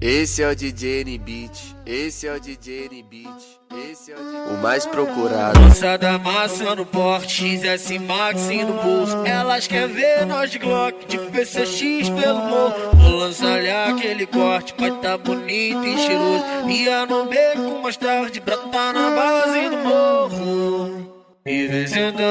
Esse é o DJ N-Beat, esse é o DJ N-Beat, esse é o, DJ... o mais procurado. Lança da massa no porte, XS Max no bolso. Elas querem ver nós de Glock, de PCX pelo morro. Vou lançar-lhe aquele corte, vai tá bonito e cheiroso. Ia no beco mais tarde, brota na base do morro. E sentando,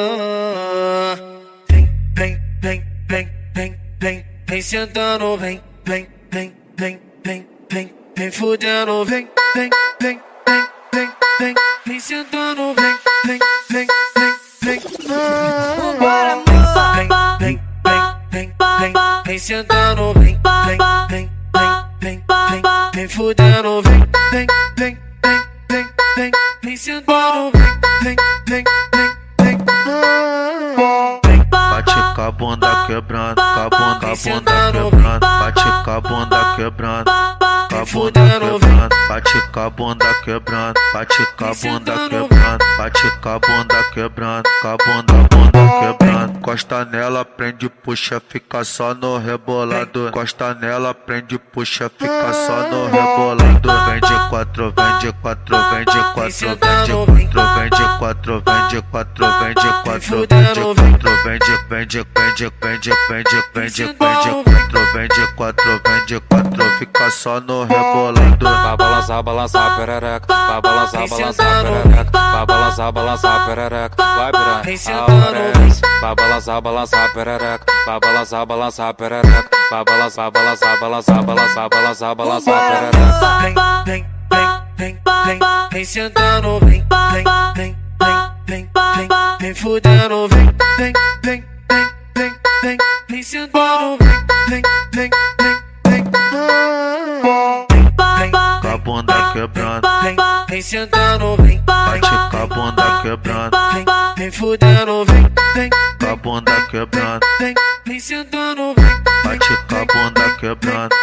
vem, vem, vem, vem, vem, vem, vem sentando, vem, vem, vem, vem vem, vem, vem fudendo, vem, vem, vem, vem, vem, vem, vem sentando, vem, vem, vem, vem, vem. Vambora, amor. Vem, vem, vem, vem, vem, vem sentando, vem, vem, vem, vem, vem, vem, vem fudendo, vem, vem, vem, vem, vem, vem, vem sentando, vem, vem, vem, vem, vem. Bate com a bunda quebrando, com a bunda, com a bunda quebrando, bate com a bunda quebrando, com a bunda quebrando, bate com a bunda quebrando, bate com a bunda quebrando, bate com a bunda quebrando, com a bunda, bunda quebrando. Costa nela, prende, puxa, fica só no rebolado. Costa nela, prende, puxa, fica só no rebolado. Vende quatro, vende quatro, vende quatro, vende quatro, vende quatro, vende quatro, vende quatro, vende quatro, vende, vende, vende, vende, vende, vende, vende quatro, vende quatro, vende quatro, fica só no rebolado. Vai balançar, balançar, perereca. Vai balançar, balançar, perereca. Vai balançar, balançar, perereca. Vai piranha. Vai balançar, balançar, perereca. Vai balançar, balançar, perereca. Vai balançar, balançar, balançar, balançar, balançar, balançar, perereca. Vem, vem, vem, vem, vem, vem sentando, vem, fudendo, vem, vem, vem, vem, vem, vem, vem sentando, vem, vem, vem, vem, vem. Com a bunda quebrando, Vem, vem sentando, vem, bate com a bunda quebrando, vem, vem fudendo, vem, vem, com a bunda quebrando, vem, vem sentando, vem, bate com a bunda quebrando.